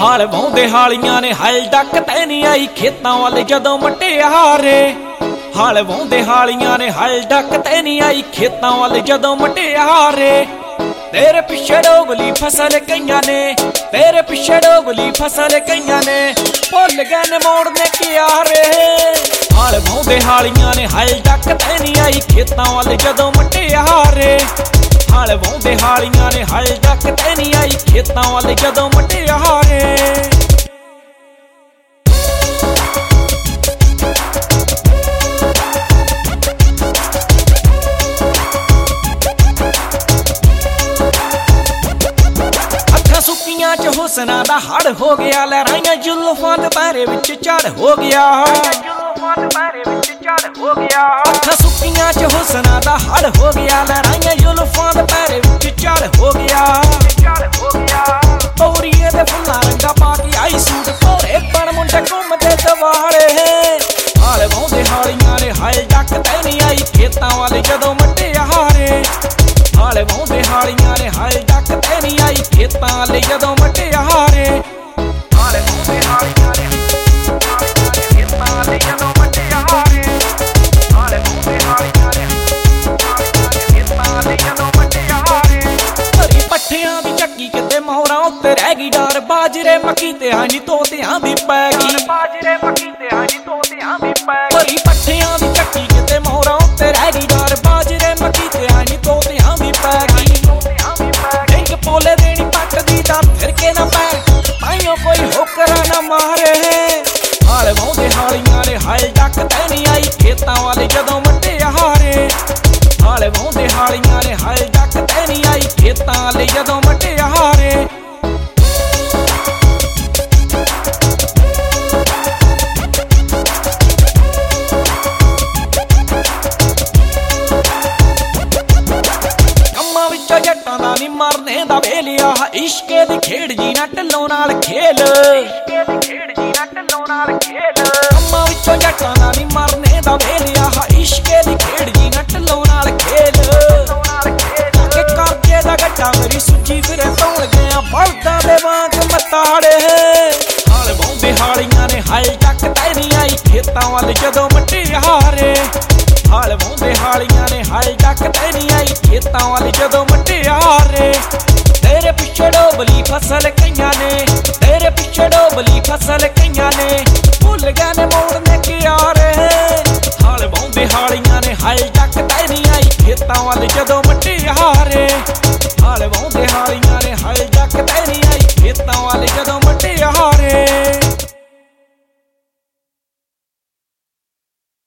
ਹਾਲ ਵਾਉਂਦੇ ਹਾਲੀਆਂ ਨੇ, ਹਲ ਡੱਕ ਤੈ ਨਹੀਂ ਆਈ ਖੇਤਾਂ ਵੱਲ ਜਦੋਂ ਮਟਿਆਰੇ ਹਾਲ ਵਾਉਂਦੇ ਹਾਲੀਆਂ ਨੇ, ਹਲ ਡੱਕ ਤੈ ਨਹੀਂ ਆਈ ਖੇਤਾਂ ਵੱਲ ਜਦੋਂ ਮਟਿਆਰੇ ਤੇਰੇ ਪਿੱਛੇ ਡੋਗਲੀ ਫਸਲ ਕਈਆਂ ਨੇ, ਤੇਰੇ ਪਿੱਛੇ ਡੋਗਲੀ ਫਸਲ ਕਈਆਂ ਨੇ, ਭੁੱਲ ਗਏ ਨੇ ਮੋੜਨੇ ਕਿਆਰੇ। ਹਾਲ ਵਾਉਂਦੇ ਹਾਲੀਆਂ ਨੇ, ਹਲ ਡੱਕ ਤੈ ਨਹੀਂ ਆਈ ਖੇਤਾਂ ਵੱਲ ਜਦੋਂ ਮਟਿਆਰੇ ਹਾਲ ਵਾਉਂਦੇ ਹਾਲੀਆਂ ਨੇ, ਹਲ ਡੱਕ ਤੈ ਨਹੀਂ ਆਈ ਖੇਤਾਂ ਵੱਲ ਜਦੋਂ ਮਟਿਆਰੇ ਅੱਖਾਂ ਚ ਹੁਸਨਾ ਦਾ ਹੜ ਹੋ ਗਿਆ, ਲਹਿਰਾਈਆਂ ਜ਼ੁਲਫਾਂ ਦੇ ਬਾਰੇ ਵਿੱਚ ਝੜ ਹੋ ਗਿਆ। ਅੱਖਾਂ ਸੁੱਕੀਆਂ ਚ ਹੁਸਨਾ ਦਾ ਹੜ ਹੋ ਗਿਆ, ਲਹਿਰਾਈਆਂ ਜ਼ੁਲਫਾਂ ਦੇ ਬਾਰੇ ਵਿੱਚ ਝੜ ਹੋ ਗਿਆ। ਪੌਰੀਏ ਦੇ ਫੁੱਲਾਂ ਰੰਗਾ ਪਾ ਕੇ ਆਈ ਸੂਟ ਕੋਰੇ ਬਣ ਮੁੰਡੇ ਘੁੰਮਦੇ ਦਵਾਰੇ ਹਾਲ ਵਾਉਂਦੇ ਹਾਲੀਆਂ ਨੇ ਹਾਲ ਡੱਕ ਤੈ ਨਹੀਂ ਆਈ ਖੇਤਾਂ ਵਾਲੇ ਜਦੋਂ ਮਟਿਆਰੇ ਹਾਲ ਵਾਉਂਦੇ ਹਾਲੀਆਂ ਖੇਤਾਂ ਵਾਲੇ ਜਦੋਂ ਮਟਿਆਰੇ ਹਾਲ ਵਾਉਂਦੇ ਹਾਲੀਆਂ ਨੇ ਖੇਤਾਂ ਵਾਲੇ ਜਦੋਂ ਮਟਿਆਰੇ ਹਾਲ ਵਾਉਂਦੇ ਹਾਲੀਆਂ ਨੇ ਖੇਤਾਂ ਵਾਲੇ ਜਦੋਂ ਮਟਿਆਰੇ ਹਰੀ। ਪੱਠਿਆਂ ਦੀ ਚੱਕੀ ਕਿਤੇ ਮੋਹਰਾਂ ਉੱਤੇ ਰਹਿ ਗਈ। ਡਰ ਬਾਜਰੇ ਮੱਕੀ ਤੇ ਹਾਂ ਨਹੀਂ ਤੋਤਿਆਂ ਦੀ ਪੈ ਗਈ। ਬਾਜਰੇ ਮੱਕੀ ਖੇਤਾਂ ਵਾਲੇ ਜਦੋਂ ਮਟਿਆਰੇ ਹਾਲ ਵਾਉਂਦੇ ਹਾਲੀਆਂ ਨੇ ਹਾਲ ਡੱਕ ਤੈ ਨਹੀਂ ਆਈ ਖੇਤਾਂ ਵਾਲੇ ਜਦੋਂ ਮਟਿਆਰੇ ਕੰਮਾਂ ਵਿੱਚੋਂ ਜੱਟਾਂ ਦਾ ਨਹੀਂ ਮਰਨੇ ਦਾ ਵੇਲਿਆ ਇਸ਼ਕੇ ਦੀ ਖੇਡ ਜੀ ਨਾ ਢੱਲੋਂ ਨਾਲ ਖੇਲ। ਕੇ ਦੀ ਖੇਡ ਨਾਲ ਖੇਲ। ਕੰਮਾਂ ਵਿੱਚੋਂ ਜੱਟਾਂ ਦਾ ਨਹੀਂ ਮਰਨੇ ਦਾ ਵੇਲਿਆ ਇਸ਼ਕੇ ਦੀ ਖੇਡ ਜੀ ਨਾ ਢੱਲੋਂ ਨਾਲ ਖੇਲ। ਕਿ ਕਰਜੇ ਦਾ ਗੱਟਾ ਮੇਰੀ ਸੁੱਚੀ ਫਿਰੇ ਤੌਣ ਗਿਆ। ਬਲਦਾਂ ਦੇ ਵਾਂਗ ਮਤਾੜੇ। ਹਾਲ ਵਾਉਂਦੇ ਹਾਲੀਆਂ ਨੇ, ਹਾਲ ਚੱਕ ਤੈ ਆਈ। ਖੇਤਾਂ ਵੱਲ ਜਦੋਂ ਮਟਿਆਰੇ ਹਾਲ ਵਾਉਂਦੇ ਹਾਲੀਆਂ ਨੇ, ਹਾਲ ਚੱਕ ਤੈ ਆਈ। ਖੇਤਾਂ ਵੱਲ ਜਦੋਂ ਮਟਿਆਰੇ ਤੇਰੇ ਵਰਗਿਆਂ ਨੇ ਆ ਰਹੇ ਹਾਲ ਵਾਉਂਦੇ ਹਾਲੀਆਂ ਨੇ ਹਾਈ ਜੱਕ ਤੈ ਨਹੀਂ ਆਈ ਖੇਤਾਂ ਵੱਲ ਜਦੋਂ ਮੱਟੀ ਹਾਰੇ। ਹਾਲ ਵਾਉਂਦੇ ਹਾਲੀਆਂ